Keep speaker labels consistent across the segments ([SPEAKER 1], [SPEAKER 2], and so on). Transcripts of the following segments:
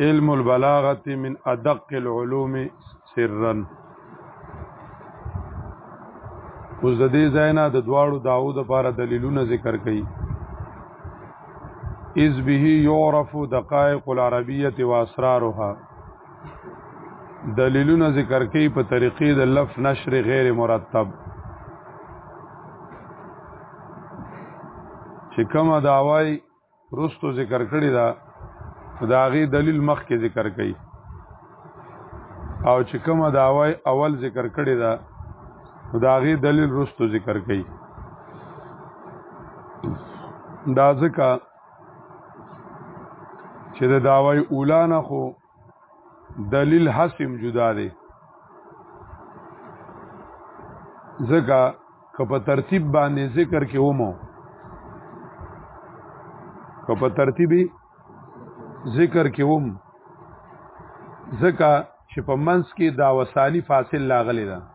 [SPEAKER 1] علم البلاغت من ادق العلوم سرا اوس د دې ځای نه د دواړو داو د پاره دلیلونه ذکر کړي از به یعرف دقائق العربیه و اسرارها دلیلونه ذکر کړي په طریقې د لف نشر غیر مرتب چې کومه داوای رستو ذکر کړی دا دا غي دلیل مخ کې ذکر کړي او چې کومه داوی اول ذکر کړی دا دا غي دلیل رستو ذکر کړي دا ځکه چې د داوی اولا نه خو دلیل حسیم جدا دی ځکه که په ترتیب باندې ذکر کې ومو که په ترتیبي ذکر کې وم ځکه چې په منځ کې دا وسالی فاصل لاغلی ده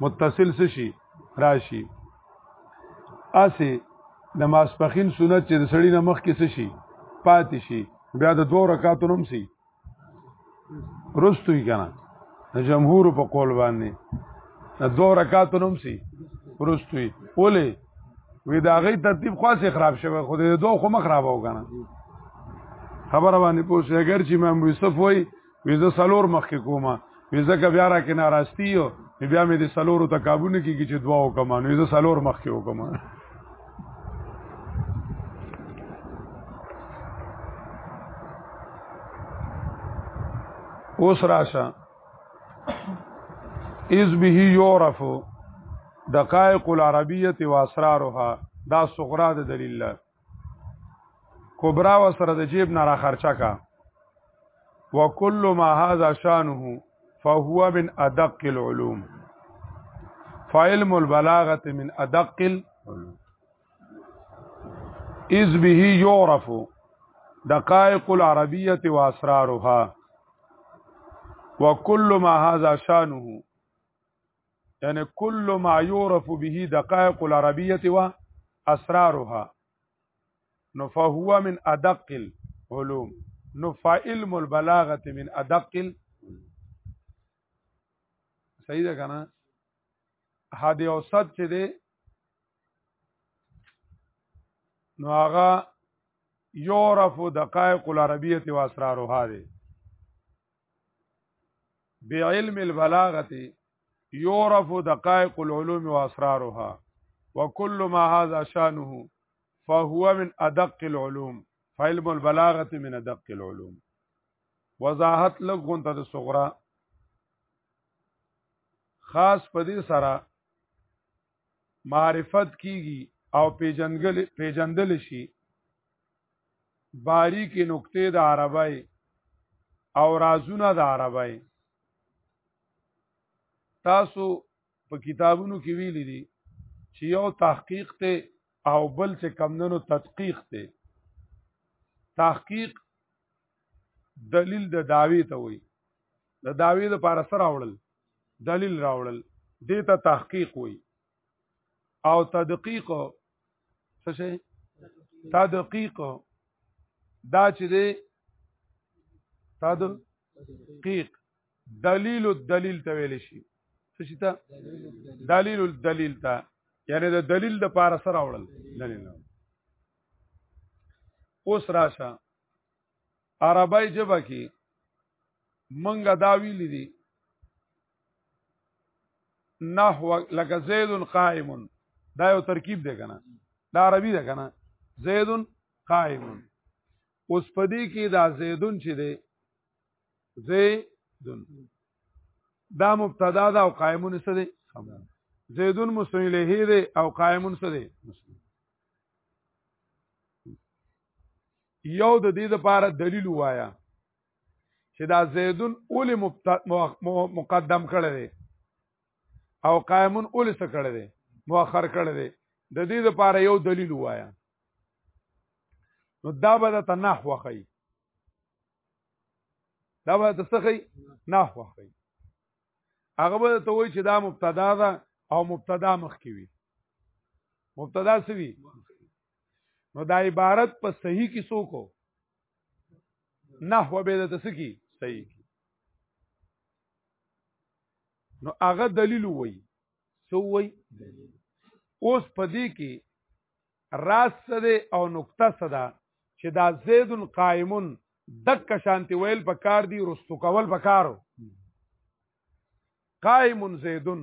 [SPEAKER 1] متصل څه شي راشي اسه د ماسپخین سنت چې د سړی نه مخ کې څه شي پاتې شي بیا د دوه رکعاتو نوم سي رستوي کنه د جمهور په قول باندې د دوه رکعاتو نوم سي رستوي ولې وی دا غي ترتیب خاصه خراب شوی خو د دوه خو مخ خراب وګنه خبره باندې پوښتنه اگر چې امام یوسف وای ویزه سلور مخ کې کومه ویزه که بیا را کې ناراستی یو بیا مې د سلورو ته قابو نه کیږي چې دوا وکم نو ویزه سلور مخ کې وکم اوس راشه از به یعرف دقائق العربیه و اسرارها دا صغرا د دلیل کبرا و سره د جیب نه را خرچه کا وکل ما هذا شانه فهو من ادق العلوم فعلم البلاغه من ادق العلوم اذ به يعرف دقائق العربيه واسرارها وكل ما هذا شانه يعني كل ما يعرف به دقائق العربيه واسرارها نو فهو من ادق العلوم نو فعلم البلاغه من ادق صحیح ده کنه هادي اوسط چې ده نو هغه یعرف دقائق العربيه واسرارها ده بعلم البلاغه يعرف دقائق العلوم واسرارها وكل ما هذا شانه فهو من ادق العلوم فعلم البلاغه من ادق العلوم وضاحت لغون ته صغرا خاص پدې سره معرفت کیږي او پیجندل پیجندل شي باریکې نقطې د عربی او رازونه د عربی تاسو په کتابونو کې ویلي دي چې یو تحقیق ته او بل چې کمندونو تدقیق ته تحقیق دلیل د داوی ته وای د داوی د پار سره راوړل دلیل راوړل دې ته تحقیق وای او تدقیق څه شي تدقیق دا چې دې تدقیق دلیل الدلیل ته ویل شي څه شي ته دلیل الدلیل ته یعنی د دلیل د پار سره راوړل دلیل اوس راشه عربی جبه کې منګه دا ویل دي نحو لکه زید قائم دا یو ترکیب دی کنه دا عربي ده کنه زید قائم اوس پدې کې دا زیدون چې دی زیدون دا مبتدا ده او قائمون څه دی زیدون مسلم له دی او قائمون څه دی مسلم یو د دې لپاره دلیل وایا چې دا زیدون اول مقدم کړی دی او قائمون اول څه کړی دی مؤخر کړی دی د دې لپاره یو دلیل وایا نو دا به د تنح وخی دا به د سخی نح وخی هغه به ته وای چې دا مبتدا ده او مبتدا مخکې وي مبتدا سوي نو دا عبارت په صحیح کې سو کو نحو به د تسکی صحیح کی نو هغه دلیل وای سو وای اوس په دې کې راز څه دی او نقطه څه ده چې دا زید قائمون دک شانتی ویل په کار دی رستو کول په کارو قائم زیدون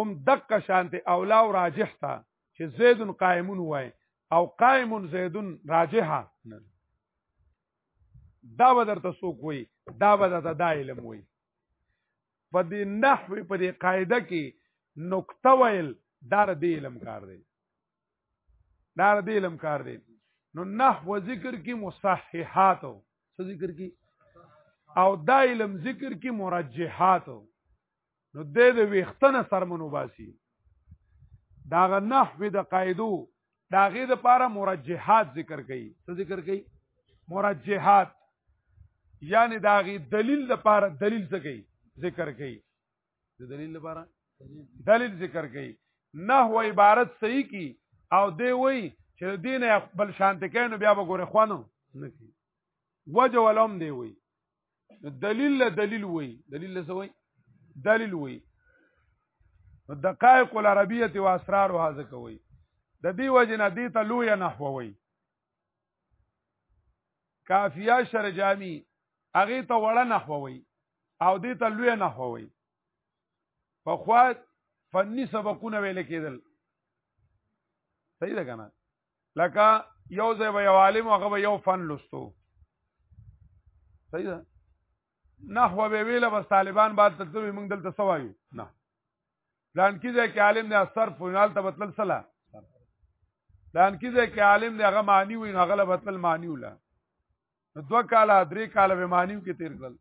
[SPEAKER 1] ام دک شانتی اولا او راجح تا چې زیدون قائمون وای او قائم زیدون راجحه دا به درته څوک وای دا به درته دا علم وای په دې نحوی په دې قاعده کې نقطه ویل دار دې علم کار دی دا د علم کار دی نو نحو ذکر کې مصححات او څه ذکر کې او دا علم ذکر کې مرجحات نو د دې وختنه سرمنو باسي دا غ نحو د قاعدو دا غي د پاره مرجحات ذکر کړي څه ذکر کړي مرجحات یعنی دا غي دلیل د پاره دلیل څه کړي ذکر کړي د دلیل لپاره دلیل ذکر کړي نحو عبارت صحیح کی او دی وی چې دین بل شانت کینو بیا به ګوره خوانو نکی وجه ولوم دی وی دلیل له دلیل وی دلیل له سوی دلیل وی دقائق العربیه و اسرار هاذ کوي د دې وجه نه دی ته لوی نحو وی کافیه شرجامی هغه ته وړه نحووي او دې ته لوی نحووي په خوا فني سبقونه ویل کېدل صحیح ده کنه لکه یو ځای به یو عالم هغه به یو فن لستو صحیح ده نحوه به ویله بس طالبان بعد تلته موږ دلته سوایو نه پلان کې ځای کې عالم دی صرف وینال ته مطلب سلا پلان کې ځای کې عالم دی هغه معنی وین هغه له مطلب معنی ولا دوه کاله درې کاله به معنی کې تیر کړل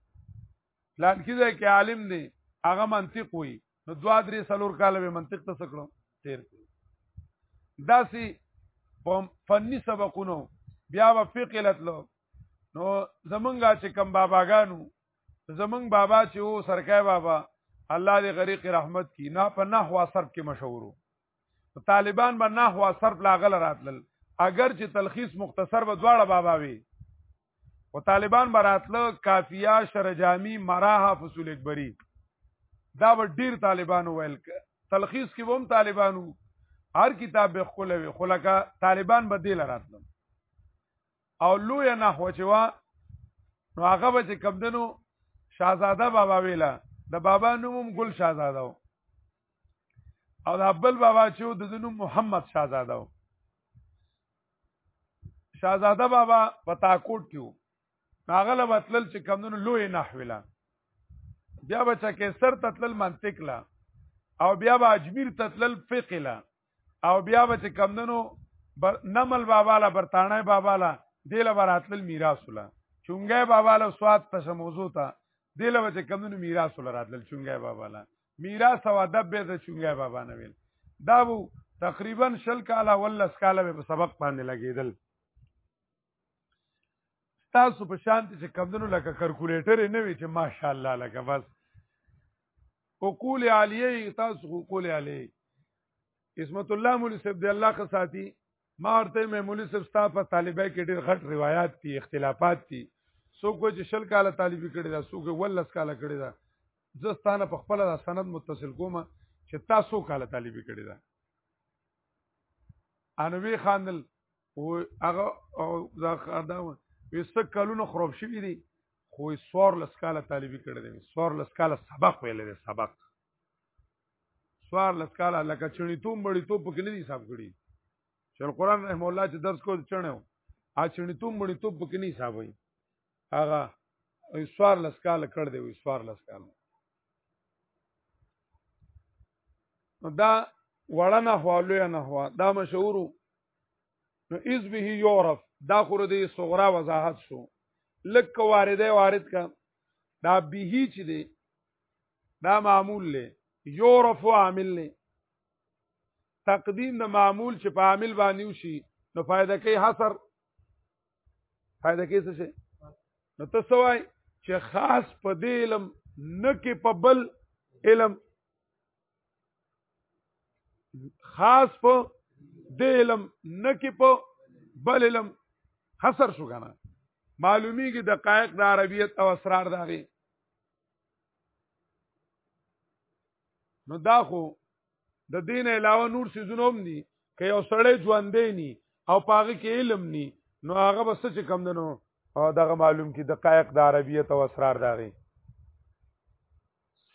[SPEAKER 1] پلان کې ځای کې عالم دی هغه منطق وی نو دوه درې سلور کاله به منطق ته سکړو تیر کړل داسي فنی سبقونو بیا و فقه لتلو نو زمونږه چې کم باباګانو زمنګ بابا چې وو سرکای بابا الله دې غریق رحمت کی نه په نحو صرف کې مشهورو طالبان به نحو صرف لاغل راتلل اگر چې تلخیص مختصر به دواړه بابا وي او طالبان به راتله کافیه شرجامی مراها فصول اکبری دا به ډیر طالبان ویل تلخیص کې هم طالبانو هر کتاب به خپل وي خلکه طالبان به دې لراتلم او لوی نحو چې وا نو هغه به چې کمدنو شاهزاده بابا ویلا د بابا نوم ګل شاهزاده و او د ابل بابا چې د نوم محمد شاهزاده و شاهزاده بابا په تاکوټ کې و هغه له وتلل چې کمدنو لوی نحولا بیا به چې سر تتلل منطق لا او بیا به اجمیر تتلل فقه لا او بیا به چې کمدنو بر... نمل بابا لا برتانه بابا لا دیله براتل میراث ولا چونګه بابا لا سواد پس موضوع تا دیله به چې کمدنو میراث ولا راتل چونګه بابا لا میراث او ادب به د چونګه بابا نه ویل دا وو تقریبا شل کاله ولس کاله په سبق باندې لګیدل تاسو په شان چې کمدنو لکه کلکولیټر نه وي چې ماشاءالله لکه بس وقول علیه تاسو وقول علیه عصمت الله مولوی صاحب دی الله خ ساتي ما ورته مې مولوی صاحب ستا په طالبای کې ډېر غټ روایت دي اختلافات دي څوک چې شل کاله طالبي کړي دا څوک ولس کاله کړي دا زستانه په خپل د سند متصل کوم چې تاسو کاله طالبي کړي دا انوي خاندل او هغه او دا خدا وسه کلونه خراب شوی دی خو سوار لسکاله طالبي کړی دی سوار لسکاله سبق ویل دی سبق سوار لسکاله لکه چړنی توم بړی تو پکې نه دی حساب کړی چې القرآن رحم الله چې درس کو چړنو ا چړنی توم بړی تو پکې نه حساب وي هغه سوار لسکاله کړ دی سوار لسکاله دا وړنه حواله نه هوا دا مشهورو نو از به یورف دا خور دی صغرا وضاحت شو لک وارده وارد کا دا به چې دی دا معمول له یورف عامل له تقدیم د معمول چې په عامل باندې وشي نو فائدہ کوي حصر فائدہ کوي څه شي نو ته سوای چې خاص په دې علم نه کې په بل علم خاص په د علم نه کې په بل علم حصر شو کنه معلومیږي دقایق د عربیت او اسرار داري نو دا خو د دین علاوه نور سيزونه هم دي که یو سړی ژوندې ني او پاغه کې علم ني نو هغه بس چې کم دنو او دغه معلوم کې دقایق د عربیت او اسرار داري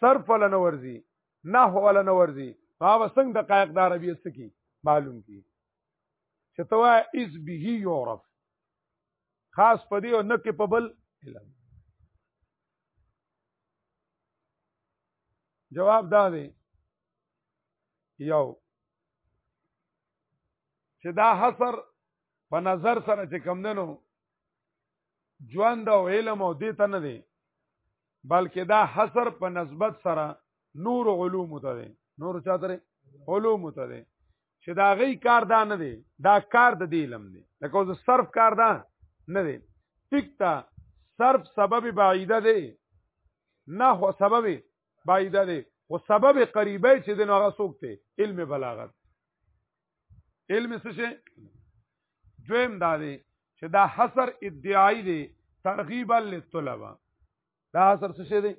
[SPEAKER 1] صرف ولا نه ورزي نحو ولا نه ورزي ما وسنګ دقایق د عربی سکی معلوم کی چې توا اس به یعرف خاص پدی او نه کې پبل علم جواب دا دی یو چې دا حصر په نظر سره چې کم دنو ژوند او علم او دې ته نه دی بلکې دا حصر په نسبت سره نور علوم ته دی نور چاته علوم ته دی چې دا غي کار دا نه دی دا کار د دې علم دی لکه اوس صرف کار دا نه دی ټیکتا صرف سبب بعیده دی نه هو سبب بعیده دی او سبب قریبه چې د نو هغه څوک دی علم بلاغت علم څه شي دویم دا دی چې دا حصر ادعای دی ترغیبا للطلبه دا حصر څه شي دی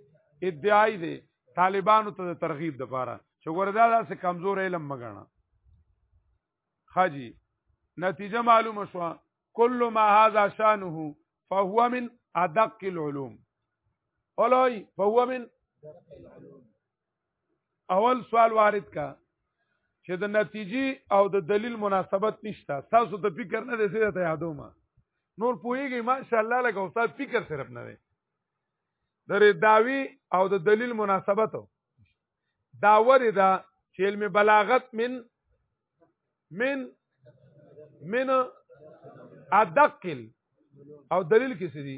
[SPEAKER 1] ادعای دی طالبانو ته ترغیب د پاره چې ګوردا داسې کمزور علم مګنه خاجی نتیجه معلومه شو کل ما هذا شانه فهو من ادق العلوم اولای فهو من اول سوال وارد کا چې د نتیجې او د دلیل مناسبت نشته تاسو ته فکر نه دی سره ته یادو ما نور پوهیږي ماشاء الله لکه استاد فکر صرف نه دی در داوی او د دلیل مناسبت دا ورې دا چې علم بلاغت من من من ادقل او دلیل کې سړي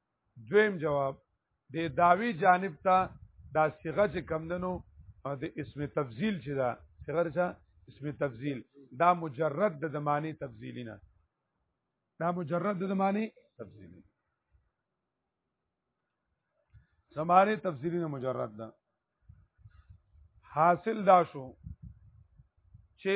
[SPEAKER 1] دویم جواب د داوی جانب ته دا صيغه چې کمندنو د اسم تفضیل چې دا صيغه چې اسم تفضیل دا مجرد د زماني تفضیلی نه دا مجرد د زماني تفضیلی زماني تفضیلی نه مجرد ده حاصل دا شو چې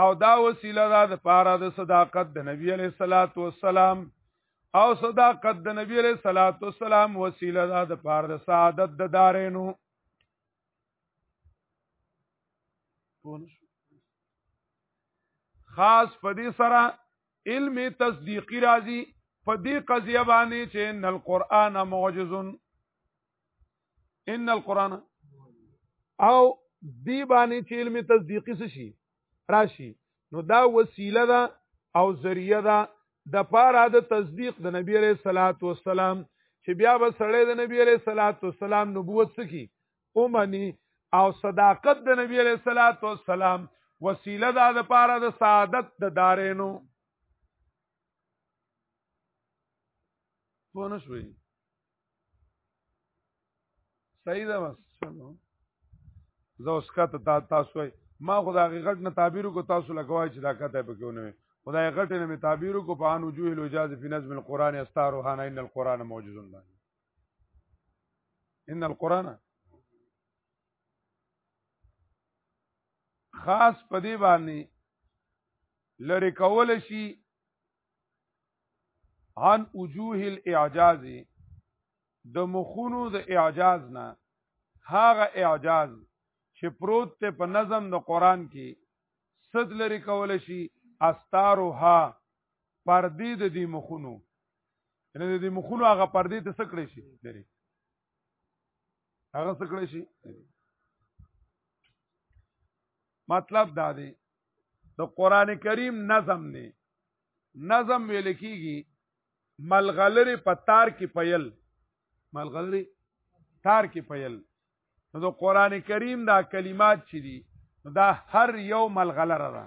[SPEAKER 1] او دا وسیله ده د پاره د صداقت د نبی علیہ الصلات والسلام او صداقت د نبی علیہ الصلات والسلام وسیله ده د پاره د سعادت د دارینو خاص په دې سره علم تصدیقی راځي په دې قضیه باندې چې ان القرآن معجز ان القران او دی باندې چې علم تصدیقی څه شي راشي نو دا وسیله ده او ذریعہ ده د پاره د تصدیق د نبی علیہ الصلات والسلام چې بیا به سړی د نبی علیہ الصلات والسلام نبوت سکی اومني او صداقت د نبی علیہ الصلات والسلام وسیله ده د پاره د سعادت د دارینو پونه شوي صحیح ده بس چلو زه اوس کا ته تاسو ما خو د حقیقت نه تعبیر کو تاسو لګوای چې دا کته په کېونه وي خدای غټ نه می تعبیر کو په ان وجوه الاجاز فی نظم القران استار روحان ان القران معجز الله ان القران خاص په دی باندې لری کول شي عن وجوه الاعجاز د مخونو د اعجاز نه هاغه اعجاز چې پروت ته په نظم د قران کې صد لري کول شي استاروها پردې د دې مخونو ان د دې مخونو هغه پردې ته سکړې شي لري هغه څه کړی شي مطلب دا دی د قران کریم نظم نه نظم ویل کیږي ملغلری په تار کې پیل ملغلری تار کې پیل نو د قران کریم دا کلمات چې دي دا هر یو ملغلره ده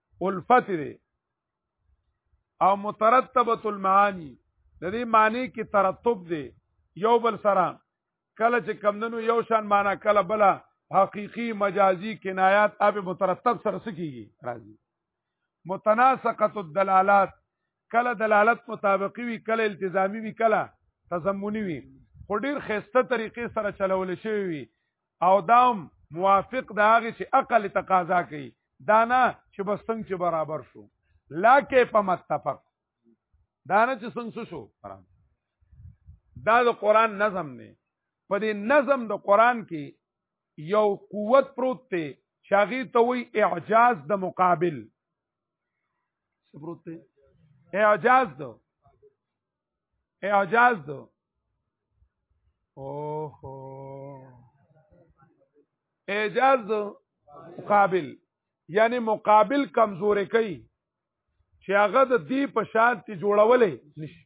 [SPEAKER 1] الفت دی او مترتبه المعانی د دې معنی کې ترتب دی یو بل سره کله چې کمندنو یو شان معنا کله بل حقيقي مجازي کنایات اب مترتب سره سکیږي راځي متناسقه الدلالات کله دلالت مطابقي وي کله التزامي وي کله تضمني وي خو ډیر خسته طریقې سره چلول شوی وي او دام موافق د هغه چې عقل تقاضا کوي دانا چې بس څنګه چې برابر شو لاکه په متفق دانا چې څنګه شو دا د قران نظم نه په دې نظم د قران کې یو قوت پروت دی شاغي ته وی اعجاز د مقابل سپروت دی اعجاز دو اعجاز دو اوهو اعجاز دو مقابل یعنی مقابل کمزورې کوي چې هغه د دې په شان ته جوړولې نشي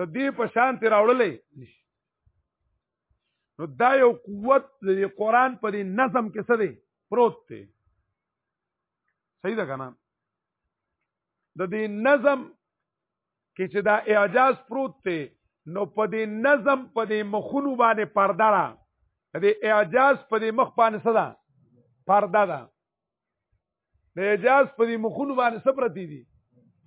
[SPEAKER 1] د دې په شان ته راوړلې نشي نو دا یو قوت د قرآن په دې نظم کې څه دی پروت دی صحیح ده کنه د دې نظم کې چې دا اعجاز پروت دی نو په دې نظم په دې مخونو باندې پرده را دې اعجاز په دې مخ باندې صدا پرده ده د اعجاز په دې مخونو باندې صبرتی دي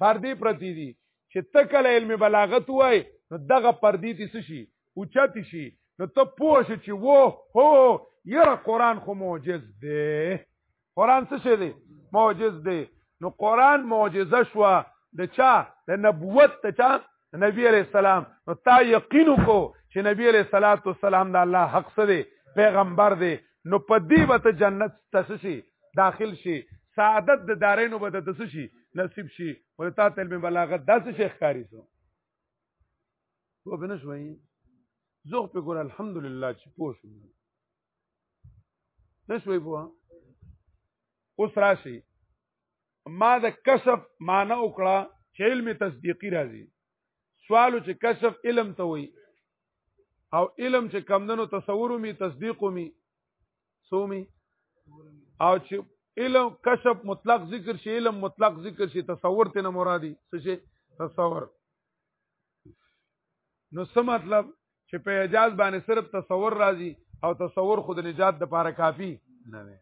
[SPEAKER 1] پردې پرتی دي چې تکل علم بلاغت وای نو دغه پردې تي شي اوچت شي نو ته پوه شې چې وو هو یره قران خو معجز دی قران څه شی دی معجز دی نو قران معجزه شو د چا د نبوت ته چا نبی علیہ السلام نو تا یقین کو چې نبی علیہ الصلات والسلام د الله حق سره پیغمبر دی نو په دې به ته جنت تسشي داخل شي سعادت د دارینو به ته تسشي نصیب شي ولتا تل می بلاغت داس شیخ کاری سو په بنشوي زوغ په ګور الحمدلله چې پوه شو نشوي بوا اوس راشي ما د کشف معنی وکړه چې علم تصدیقی راځي سوالو چې کشف علم ته وي او علم چې کمندنو تصور می تصدیق می سومی او چې علم کشف مطلق ذکر شي علم مطلق ذکر شي تصور ته نه مرادي څه شي تصور نو څه مطلب چې په اعجاز باندې صرف تصور راځي او تصور خود نجات د پاره کافی نه دی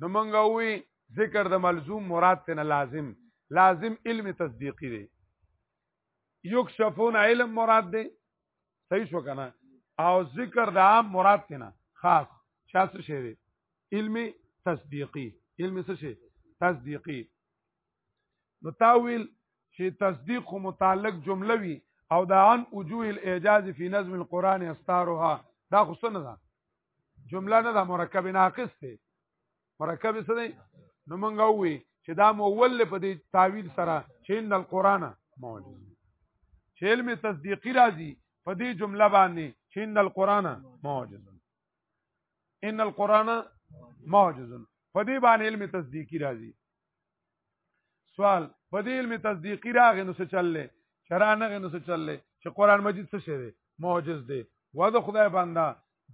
[SPEAKER 1] نو مونږ وی ذکر د ملزوم مراد ته لازم لازم علم تصدیقی دی یکشفون علم مراد دی صحیح شو کنه او ذکر د عام مراد ته نه خاص شاسو شی دی علم تصدیقی علم څه شی تصدیقی نو تاویل چې تصدیق متعلق جمله وي او دا عن وجوه الاعجاز فی نظم القرآن استارها دا خو څه نه ده جمله نه ده مرکب ناقص دی مرکب څه دی نو مونږ وی چې دا مول په دې تعویل سره چې ان القرآن معجز چې علم تصدیقی راځي په دې جمله باندې چې ان القرآن معجز ان القرآن معجز په دې باندې علم تصدیقی راځي سوال په دې علم تصدیقی راغې نو څه چللې شرع نه غې نو څه چللې چې قران مجید څه شی دی معجز دی و د خدای بندا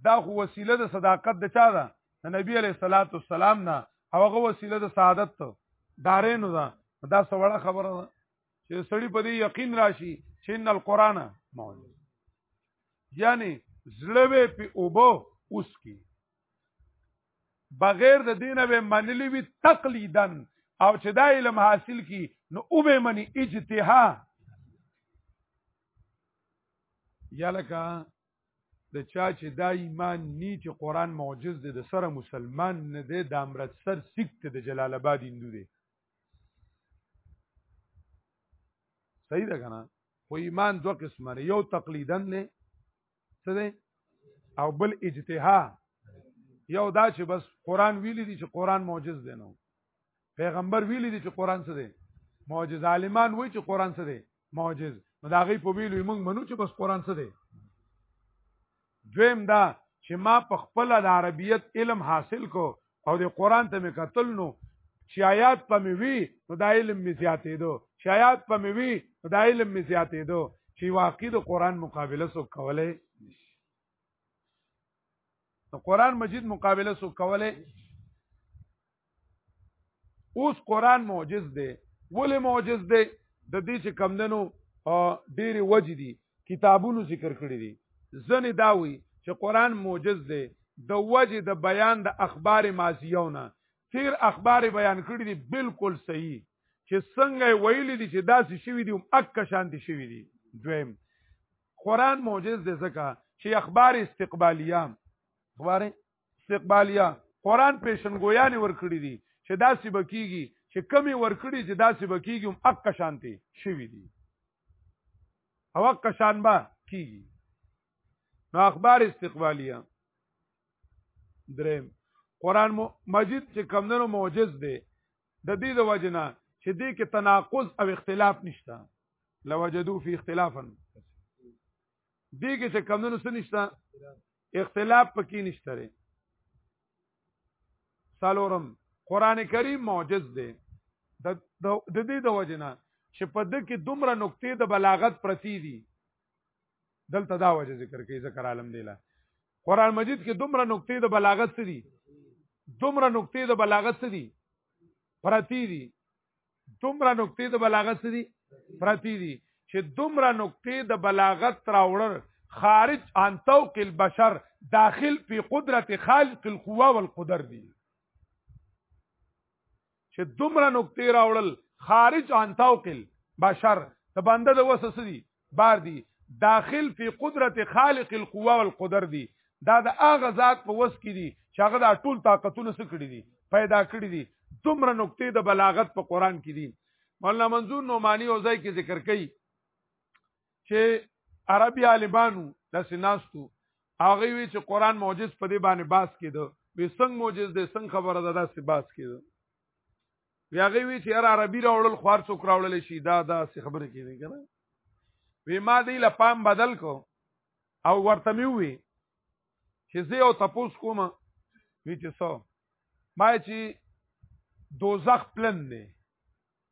[SPEAKER 1] دا خو وسیله د صداقت د چا ده د نبی علیہ الصلات والسلام نه هغه وسیله د سعادت ته دارې نو ده دا سوړه خبره ده چې سړی په دې یقین راشي چې ان القرآن معجز یعنی زړه په اوبو اوس کی بغیر د دینه به منلی وی تقلیدن او چې دا علم حاصل کی نو او به منی اجتها یا لکه د چا چې دا ایمان نی چې قران معجز دی د سره مسلمان نه دی د امرتسر سکت د جلال آباد هندو دی صحیح ده کنه خو ایمان دوه قسمه یو تقلیدن نه څه دی او بل اجتها یو دا چې بس قران ویلي دي چې قران معجز دی نو پیغمبر ویلي دي چې قران څه دی معجز عالمان وایي چې قران څه دی معجز نو دا غي په ویلو موږ منو چې بس قران څه دی دویم دا چې ما په خپل د عربیت علم حاصل کو او د قران ته مې قتل نو چې آیات په مې وی نو د علم مې زیاتې دو چې آیات په مې وی نو د علم مې زیاتې دو چې واقعي د قران مقابله سو کولای د قران مجید مقابله سو کولای اوس قران معجز دی ولې معجز دی د دې چې کمندنو ډېری وجې دي کتابونو ذکر کړی دي ځنې دا وی چې قران معجز دی د وجه د بیان د اخبار ماضیونه تیر اخبار بیان کړی دي بالکل صحیح چې څنګه ویلي دي چې داسې شوی دي او اک شانتي شوی دي دویم قران معجز دی ځکه چې اخبار استقبالیه اخبار استقبالیه قران پیشنګویان ورکړي دي چې داسې بکیږي چې کمی ورکړي چې داسې بکیږي هم اک شانتي شوی دي او کشان با کیږي نو اخبار استقبالیه دریم قران مجید چې کمندونو معجز دی د دې د وجنه چې دې کې تناقض او اختلاف نشته لوجدو فی اختلافا دې کې چې کمندونو څه نشته اختلاف پکې نشته سالورم قران کریم معجز دی د دې د وجنه چې په دې کې دومره نقطې د بلاغت پرتی دي دلته دا وجه ذکر کوي ذکر عالم دی لا قران مجید کې دومره نقطې د بلاغت دي دومره نقطې د بلاغت دي پرتی دي دومره نقطې د بلاغت دي پرتی دي چې دومره نقطې د بلاغت راوړل خارج عن توق البشر داخل په قدرت خالق القوا والقدر دي چې دومره نقطې راوړل خارج عن توق البشر د بنده د وسس دي بار دي داخل فی قدرت خالق القوا والقدر دي دا د هغه ذات په وس کې دي چې هغه دا ټول طاقتونه سکړي دي پیدا کړی دي دومره نقطې د بلاغت په قران کې دي مولانا منظور نومانی او ځای کې ذکر کړي چې عربي عالمانو داسې ناستو هغه وی چې قران معجز په دې باندې باس کېده وی څنګه معجز دی څنګه خبره ده داسې باس کېده بیا غوی وی چې را عربي راوړل خوار څوک راوړل شي دا دا څه خبره کیږي کنه وی ما دی له پام بدل کو او ورته می وی چې زه او تپوس کوم وی چې سو ما چې دوزخ پلن نه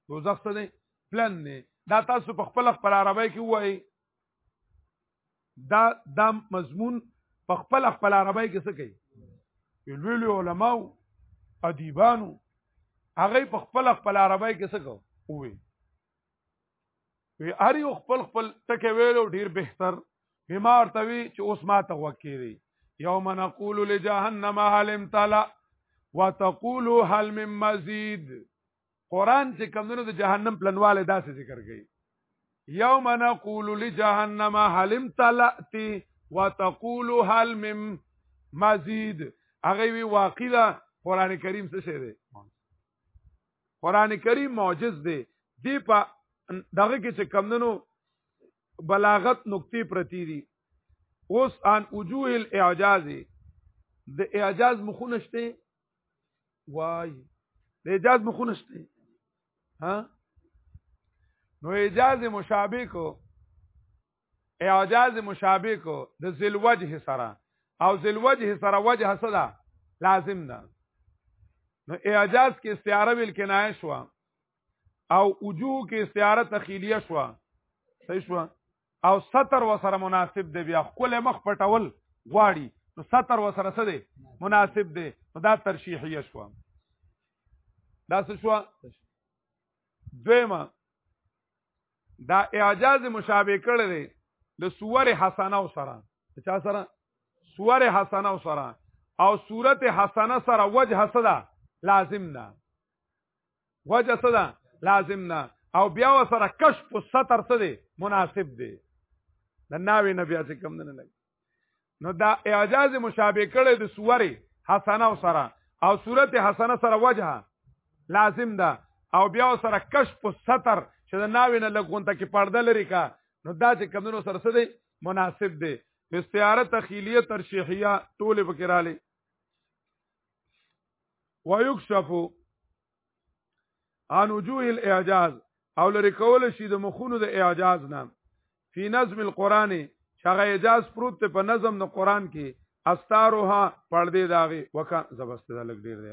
[SPEAKER 1] دوزخ څه دی پلن نه دا تاسو په خپل خپل عربی کې وای دا دا مضمون په خپل خپل عربی کې څه کوي لوی لوی علما او ادیبانو هغه په خپل خپل عربی کې څه کوي وي وی هر یو خپل خپل ټکی ویلو ډیر بهتر بما ارتوي چې اوس ما ته وکړي یوم نقول لجهنم هل امتلا وتقول هل من مزید قران چې کمونو د جهنم پلنواله داسې ذکر کوي یوم نقول لجهنم هل امتلأتی وتقول هل من مزید هغه وی واقع ده قران کریم څه شه ده قران کریم معجز دی دی په دغه کې چې کمونو بلاغت نقطې پرتی دي اوس ان وجوه الاعجاز د اعجاز مخونه شته وای د اجازه مخونسته ها نو اجازه مشابه کو اعجاز مشابه کو د ذل وجه سره او ذل وجه سره وجه صدا لازم ده نو اعجاز کې استعاره ویل کنایه شو او وجوه کې استعاره تخیلیه شو صحیح شو او ستر وسره مناسب دی بیا خپل مخ پټول غواړي نو ستر وسره څه دی مناسب دی دا ترشیحیه شو دا څه شو دویمه دا اعجاز مشابه کړی دی د سور حسنه سره چا سره سور حسنه سره او صورت حسنه سره وجه سره لازم نه وجه څه ده لازم نه او بیا وسره کشف ستر څه دی مناسب دی د ناوی نه بیا څه کم نه لګي نو دا اعجاز مشابه کړي د سوري حسنه سره او صورت حسنه سره وجه لازم ده او بیا سره کشف ستر چې د ناوی نه لګونته کې پرده لري کا نو دا چې کم نه سره څه دی مناسب دی استعاره تخیلیه ترشیحیه ټول فکراله ويكشف عن وجوه الاعجاز او لري کول شي د مخونو د اعجاز نام فی نظم القرآن شغه اعجاز پروت ته په نظم د قرآن کې استاروها پړدې داغي وکا زبست د لګ ډیر دی